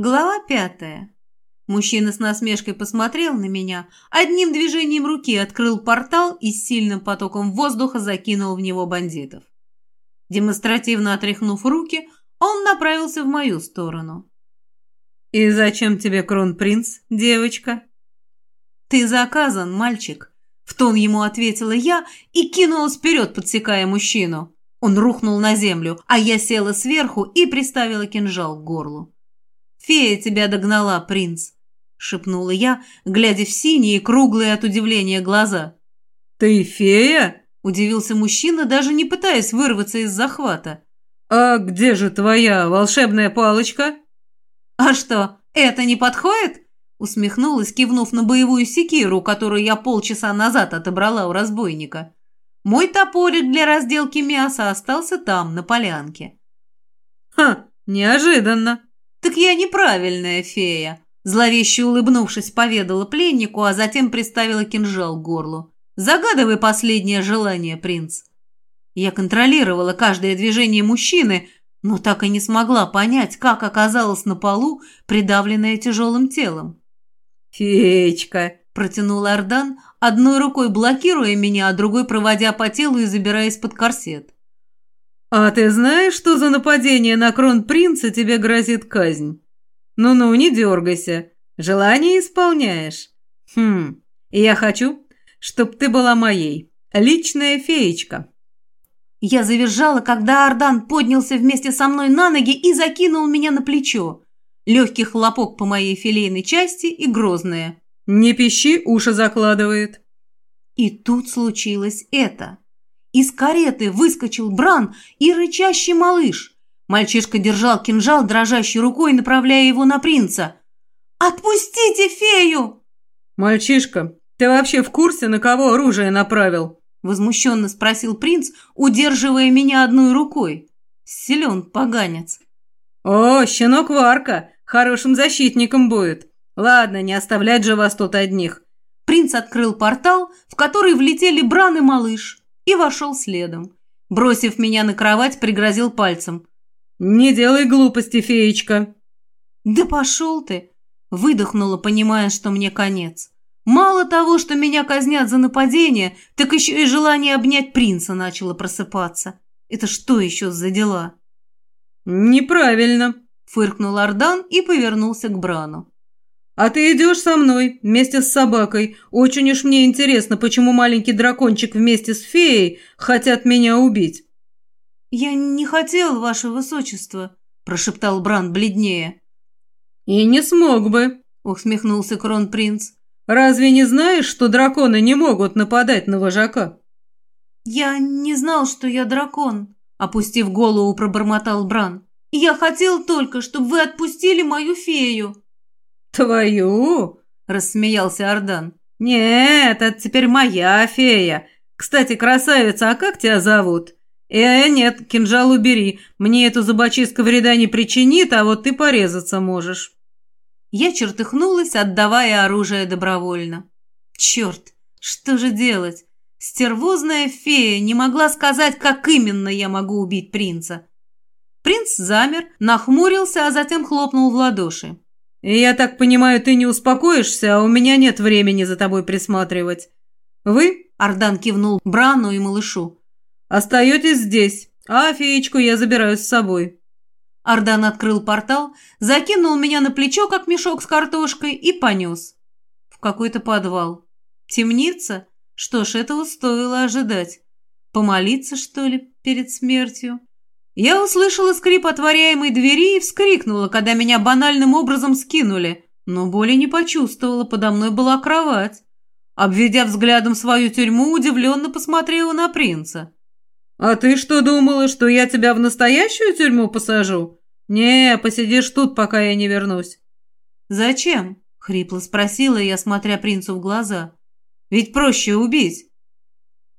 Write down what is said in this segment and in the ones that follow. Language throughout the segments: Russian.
Глава пятая. Мужчина с насмешкой посмотрел на меня, одним движением руки открыл портал и с сильным потоком воздуха закинул в него бандитов. Демонстративно отряхнув руки, он направился в мою сторону. «И зачем тебе кронпринц, девочка?» «Ты заказан, мальчик», — в тон ему ответила я и кинулась вперед, подсекая мужчину. Он рухнул на землю, а я села сверху и приставила кинжал к горлу. «Фея тебя догнала, принц», — шепнула я, глядя в синие, круглые от удивления глаза. «Ты фея?» — удивился мужчина, даже не пытаясь вырваться из захвата. «А где же твоя волшебная палочка?» «А что, это не подходит?» Усмехнулась, кивнув на боевую секиру, которую я полчаса назад отобрала у разбойника. Мой топорик для разделки мяса остался там, на полянке. «Ха, неожиданно!» «Так я неправильная фея!» Зловеще улыбнувшись, поведала пленнику, а затем приставила кинжал к горлу. «Загадывай последнее желание, принц!» Я контролировала каждое движение мужчины, но так и не смогла понять, как оказалась на полу, придавленная тяжелым телом. «Феечка!» – протянул Ардан, одной рукой блокируя меня, а другой проводя по телу и забираясь под корсет. «А ты знаешь, что за нападение на кронпринца тебе грозит казнь? Ну-ну, не дергайся. Желание исполняешь. Хм, я хочу, чтоб ты была моей. Личная феечка». Я завизжала, когда Ардан поднялся вместе со мной на ноги и закинул меня на плечо. Легкий хлопок по моей филейной части и грозное. «Не пищи, уши закладывает». И тут случилось это. Из кареты выскочил Бран и рычащий малыш. Мальчишка держал кинжал дрожащей рукой, направляя его на принца. «Отпустите фею!» «Мальчишка, ты вообще в курсе, на кого оружие направил?» Возмущенно спросил принц, удерживая меня одной рукой. Силен поганец. «О, щенок Варка! Хорошим защитником будет. Ладно, не оставлять же вас тут одних». Принц открыл портал, в который влетели Бран и малыш и вошел следом. Бросив меня на кровать, пригрозил пальцем. «Не делай глупости, феечка!» «Да пошел ты!» Выдохнула, понимая, что мне конец. Мало того, что меня казнят за нападение, так еще и желание обнять принца начало просыпаться. Это что еще за дела? «Неправильно!» — фыркнул Ардан и повернулся к Брану. «А ты идешь со мной, вместе с собакой. Очень уж мне интересно, почему маленький дракончик вместе с феей хотят меня убить». «Я не хотел, ваше высочество», – прошептал Бран бледнее. «И не смог бы», – усмехнулся кронпринц. «Разве не знаешь, что драконы не могут нападать на вожака?» «Я не знал, что я дракон», – опустив голову, пробормотал Бран. «Я хотел только, чтобы вы отпустили мою фею». «Твою?» – рассмеялся Ардан. «Нет, это теперь моя фея. Кстати, красавица, а как тебя зовут?» «Э, нет, кинжал убери. Мне эту зубочистка вреда не причинит, а вот ты порезаться можешь». Я чертыхнулась, отдавая оружие добровольно. «Черт, что же делать? Стервозная фея не могла сказать, как именно я могу убить принца». Принц замер, нахмурился, а затем хлопнул в ладоши. «Я так понимаю, ты не успокоишься, а у меня нет времени за тобой присматривать. Вы?» – Ардан кивнул Брану и малышу. «Остаетесь здесь, а феечку я забираю с собой». Ардан открыл портал, закинул меня на плечо, как мешок с картошкой, и понес. В какой-то подвал. Темница? Что ж, этого стоило ожидать. Помолиться, что ли, перед смертью? Я услышала скрип отворяемой двери и вскрикнула, когда меня банальным образом скинули, но боли не почувствовала, подо мной была кровать. Обведя взглядом свою тюрьму, удивленно посмотрела на принца. «А ты что думала, что я тебя в настоящую тюрьму посажу? Не, посидишь тут, пока я не вернусь». «Зачем?» — хрипло спросила я, смотря принцу в глаза. «Ведь проще убить».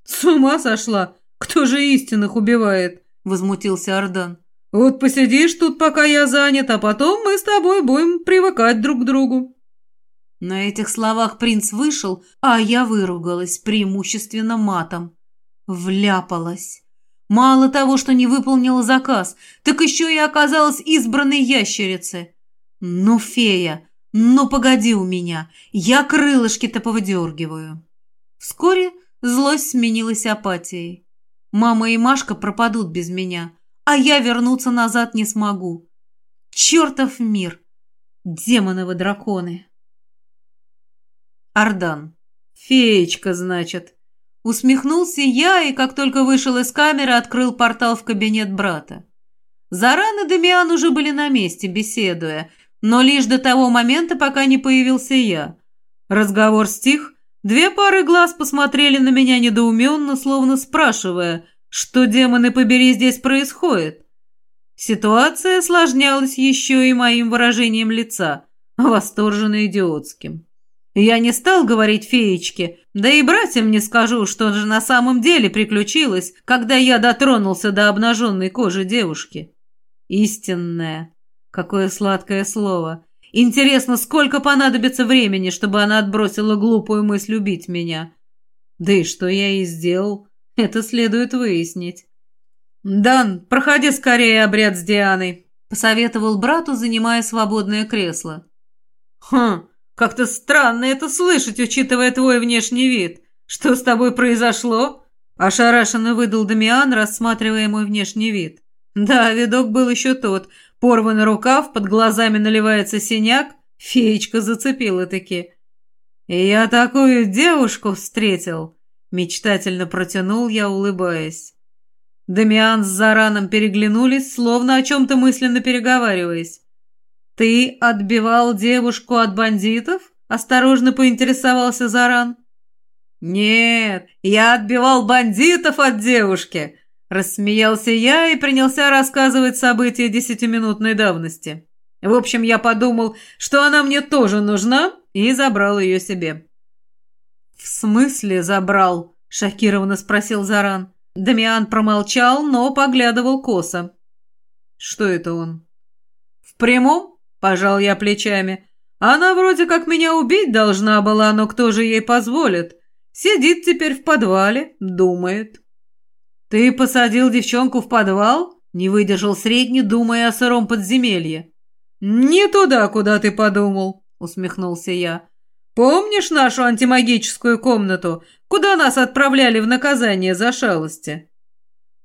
«С ума сошла! Кто же истинных убивает?» – возмутился Ардан. «Вот посидишь тут, пока я занят, а потом мы с тобой будем привыкать друг к другу». На этих словах принц вышел, а я выругалась преимущественно матом. Вляпалась. Мало того, что не выполнила заказ, так еще и оказалась избранной ящерицей. Ну, фея, ну погоди у меня, я крылышки-то повыдергиваю. Вскоре злость сменилась апатией. Мама и Машка пропадут без меня, а я вернуться назад не смогу. Чертов мир! Демоновы драконы! Ардан. Феечка, значит. Усмехнулся я и, как только вышел из камеры, открыл портал в кабинет брата. Заран и Дамиан уже были на месте, беседуя, но лишь до того момента, пока не появился я. Разговор стих, две пары глаз посмотрели на меня недоуменно, словно спрашивая, что, демоны побери, здесь происходит. Ситуация осложнялась еще и моим выражением лица, восторженно-идиотским. Я не стал говорить феечке, да и братьям не скажу, что же на самом деле приключилось, когда я дотронулся до обнаженной кожи девушки. Истинная. Какое сладкое слово. Интересно, сколько понадобится времени, чтобы она отбросила глупую мысль убить меня. Да и что я и сделал, это следует выяснить. «Дан, проходи скорее обряд с Дианой», — посоветовал брату, занимая свободное кресло. «Хм, как-то странно это слышать, учитывая твой внешний вид. Что с тобой произошло?» Ошарашенно выдал Дамиан, рассматривая мой внешний вид. Да, видок был еще тот. Порванный рукав, под глазами наливается синяк. Феечка зацепила-таки. «Я такую девушку встретил!» Мечтательно протянул я, улыбаясь. Дамиан с Зараном переглянулись, словно о чем-то мысленно переговариваясь. «Ты отбивал девушку от бандитов?» – осторожно поинтересовался Заран. «Нет, я отбивал бандитов от девушки!» – рассмеялся я и принялся рассказывать события десятиминутной давности. В общем, я подумал, что она мне тоже нужна, и забрал ее себе. «В смысле забрал?» – шокированно спросил Заран. Дамиан промолчал, но поглядывал косо. «Что это он?» «В прямом?» – пожал я плечами. «Она вроде как меня убить должна была, но кто же ей позволит? Сидит теперь в подвале, думает». «Ты посадил девчонку в подвал?» – не выдержал средний, думая о сыром подземелье. «Не туда, куда ты подумал», – усмехнулся я. «Помнишь нашу антимагическую комнату, куда нас отправляли в наказание за шалости?»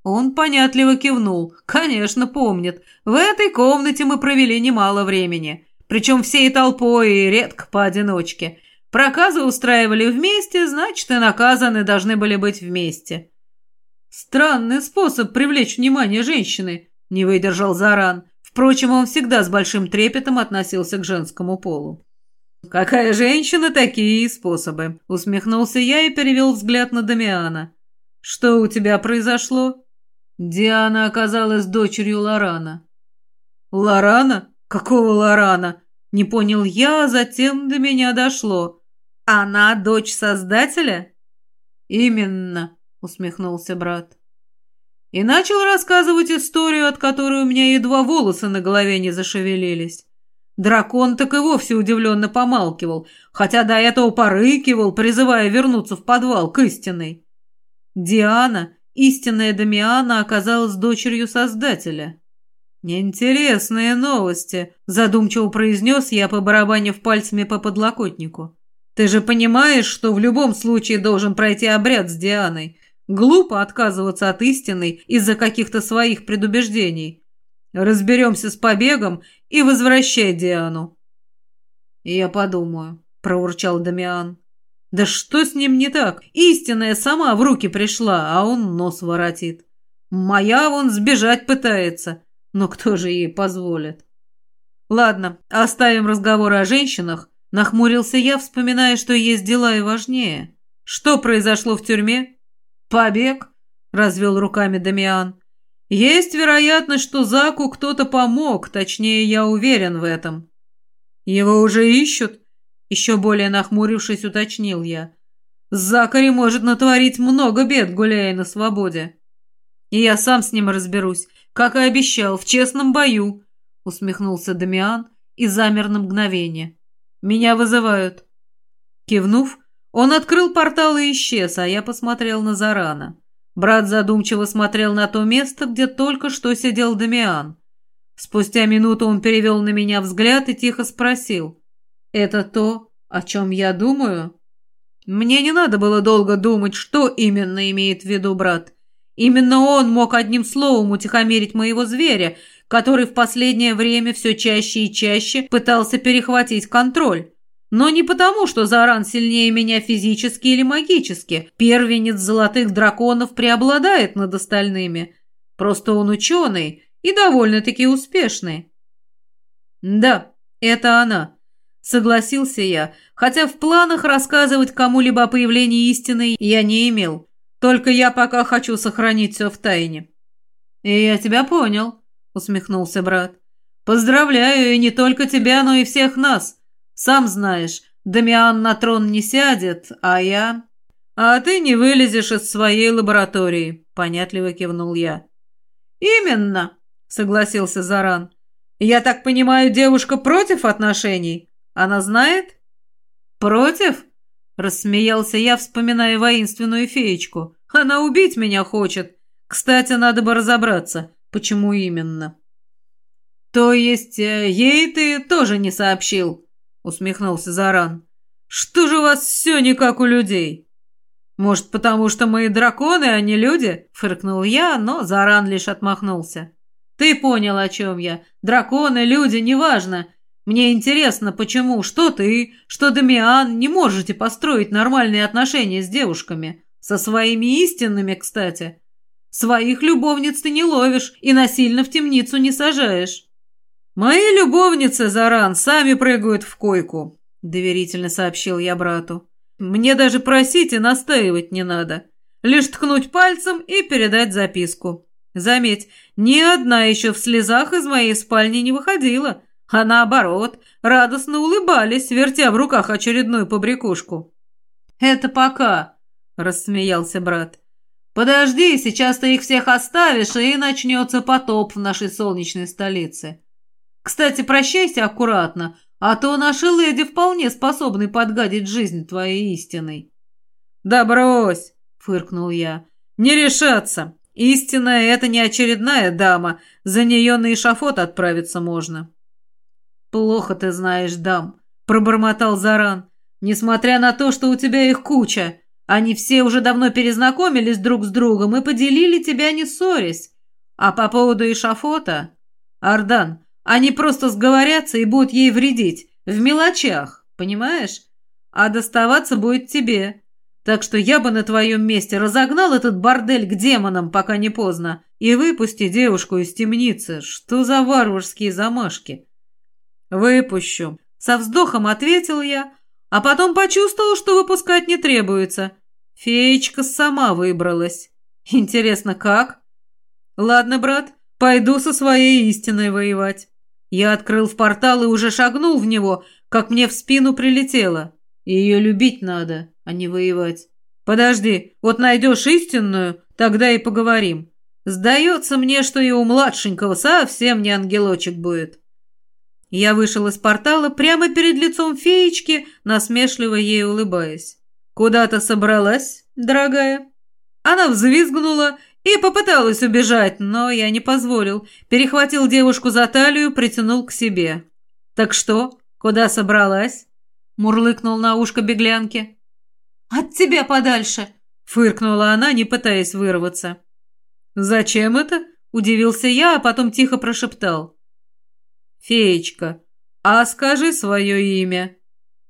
Он понятливо кивнул. «Конечно, помнит. В этой комнате мы провели немало времени. Причем всей толпой и редко поодиночке. Проказы устраивали вместе, значит, и наказаны должны были быть вместе». «Странный способ привлечь внимание женщины», — не выдержал Заран. Впрочем, он всегда с большим трепетом относился к женскому полу. «Какая женщина, такие способы», — усмехнулся я и перевел взгляд на Дамиана. «Что у тебя произошло?» Диана оказалась дочерью Лорана. «Лорана? Какого Лорана?» Не понял я, а затем до меня дошло. «Она дочь Создателя?» «Именно», — усмехнулся брат. И начал рассказывать историю, от которой у меня едва волосы на голове не зашевелились. Дракон так и вовсе удивленно помалкивал, хотя до этого порыкивал, призывая вернуться в подвал к истинной. Диана Истинная Дамиана оказалась дочерью Создателя. «Интересные новости», – задумчиво произнес я, побарабанив пальцами по подлокотнику. «Ты же понимаешь, что в любом случае должен пройти обряд с Дианой. Глупо отказываться от истины из-за каких-то своих предубеждений. Разберемся с побегом и возвращай Диану». «Я подумаю», – проурчал Дамиан. Да что с ним не так? Истинная сама в руки пришла, а он нос воротит. Моя вон сбежать пытается, но кто же ей позволит? Ладно, оставим разговоры о женщинах. Нахмурился я, вспоминая, что есть дела и важнее. Что произошло в тюрьме? Побег, развел руками Дамиан. Есть вероятность, что Заку кто-то помог, точнее, я уверен в этом. Его уже ищут? Еще более нахмурившись, уточнил я. Закари может натворить много бед, гуляя на свободе. И я сам с ним разберусь, как и обещал, в честном бою, усмехнулся Дамиан и замер на мгновение. Меня вызывают. Кивнув, он открыл портал и исчез, а я посмотрел на Зарана. Брат задумчиво смотрел на то место, где только что сидел Дамиан. Спустя минуту он перевел на меня взгляд и тихо спросил. «Это то, о чем я думаю?» Мне не надо было долго думать, что именно имеет в виду брат. Именно он мог одним словом утихомирить моего зверя, который в последнее время все чаще и чаще пытался перехватить контроль. Но не потому, что Заран сильнее меня физически или магически. Первенец золотых драконов преобладает над остальными. Просто он ученый и довольно-таки успешный. Да, это она. Согласился я, хотя в планах рассказывать кому-либо о появлении истины я не имел. Только я пока хочу сохранить все в тайне. И я тебя понял, усмехнулся брат. Поздравляю, и не только тебя, но и всех нас. Сам знаешь, Дамиан на трон не сядет, а я... А ты не вылезешь из своей лаборатории, понятливо кивнул я. Именно, согласился Заран. Я так понимаю, девушка против отношений? Она знает? Против? Рассмеялся я, вспоминая воинственную феечку. Она убить меня хочет. Кстати, надо бы разобраться, почему именно. То есть, э, ей ты тоже не сообщил? Усмехнулся Заран. Что же у вас все не как у людей? Может, потому что мы драконы, а не люди? Фыркнул я, но Заран лишь отмахнулся. Ты понял, о чем я. Драконы, люди, неважно. Мне интересно, почему что ты, что Дамиан не можете построить нормальные отношения с девушками. Со своими истинными, кстати. Своих любовниц ты не ловишь и насильно в темницу не сажаешь. Мои любовницы, Заран, сами прыгают в койку, доверительно сообщил я брату. Мне даже просить и настаивать не надо. Лишь ткнуть пальцем и передать записку. Заметь, ни одна еще в слезах из моей спальни не выходила, а наоборот, радостно улыбались, вертя в руках очередную побрякушку. «Это пока», — рассмеялся брат. «Подожди, сейчас ты их всех оставишь, и начнется потоп в нашей солнечной столице. Кстати, прощайся аккуратно, а то наши леди вполне способны подгадить жизнь твоей истиной». «Да брось!» — фыркнул я. «Не решаться. Истинная — это не очередная дама, за нее на эшафот отправиться можно». «Плохо ты знаешь дам», — пробормотал Заран. «Несмотря на то, что у тебя их куча, они все уже давно перезнакомились друг с другом и поделили тебя, не ссорясь. А по поводу Ишафота... Ардан, они просто сговорятся и будут ей вредить. В мелочах, понимаешь? А доставаться будет тебе. Так что я бы на твоем месте разогнал этот бордель к демонам, пока не поздно, и выпусти девушку из темницы. Что за варварские замашки?» «Выпущу», — со вздохом ответил я, а потом почувствовал, что выпускать не требуется. Феечка сама выбралась. Интересно, как? Ладно, брат, пойду со своей истиной воевать. Я открыл в портал и уже шагнул в него, как мне в спину прилетело. Ее любить надо, а не воевать. Подожди, вот найдешь истинную, тогда и поговорим. Сдается мне, что и у младшенького совсем не ангелочек будет. Я вышел из портала прямо перед лицом феечки, насмешливо ей улыбаясь. «Куда-то собралась, дорогая?» Она взвизгнула и попыталась убежать, но я не позволил. Перехватил девушку за талию, притянул к себе. «Так что, куда собралась?» Мурлыкнул на ушко беглянки. «От тебя подальше!» Фыркнула она, не пытаясь вырваться. «Зачем это?» Удивился я, а потом тихо прошептал. «Феечка, а скажи свое имя».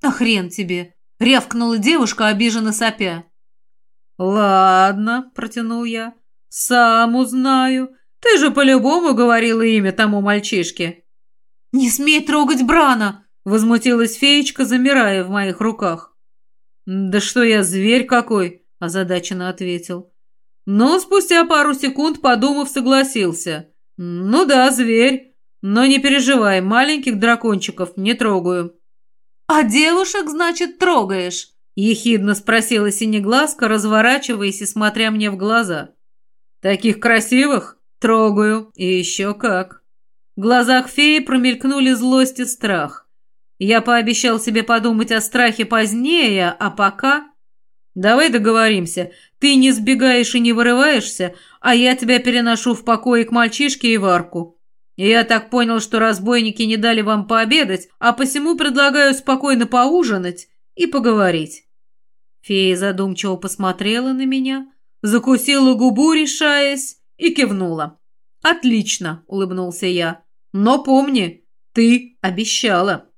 «А хрен тебе!» — рявкнула девушка, обиженно сопя. «Ладно», — протянул я, — «сам узнаю. Ты же по-любому говорила имя тому мальчишке». «Не смей трогать Брана!» — возмутилась феечка, замирая в моих руках. «Да что я, зверь какой!» — озадаченно ответил. Но спустя пару секунд, подумав, согласился. «Ну да, зверь. Но не переживай, маленьких дракончиков не трогаю». «А девушек, значит, трогаешь?» — ехидно спросила Синеглазка, разворачиваясь и смотря мне в глаза. «Таких красивых? Трогаю. И еще как». В глазах феи промелькнули злость и страх. Я пообещал себе подумать о страхе позднее, а пока... «Давай договоримся. Ты не сбегаешь и не вырываешься, а я тебя переношу в покое к мальчишке и в арку. Я так понял, что разбойники не дали вам пообедать, а посему предлагаю спокойно поужинать и поговорить». Фея задумчиво посмотрела на меня, закусила губу, решаясь, и кивнула. «Отлично», — улыбнулся я. «Но помни, ты обещала».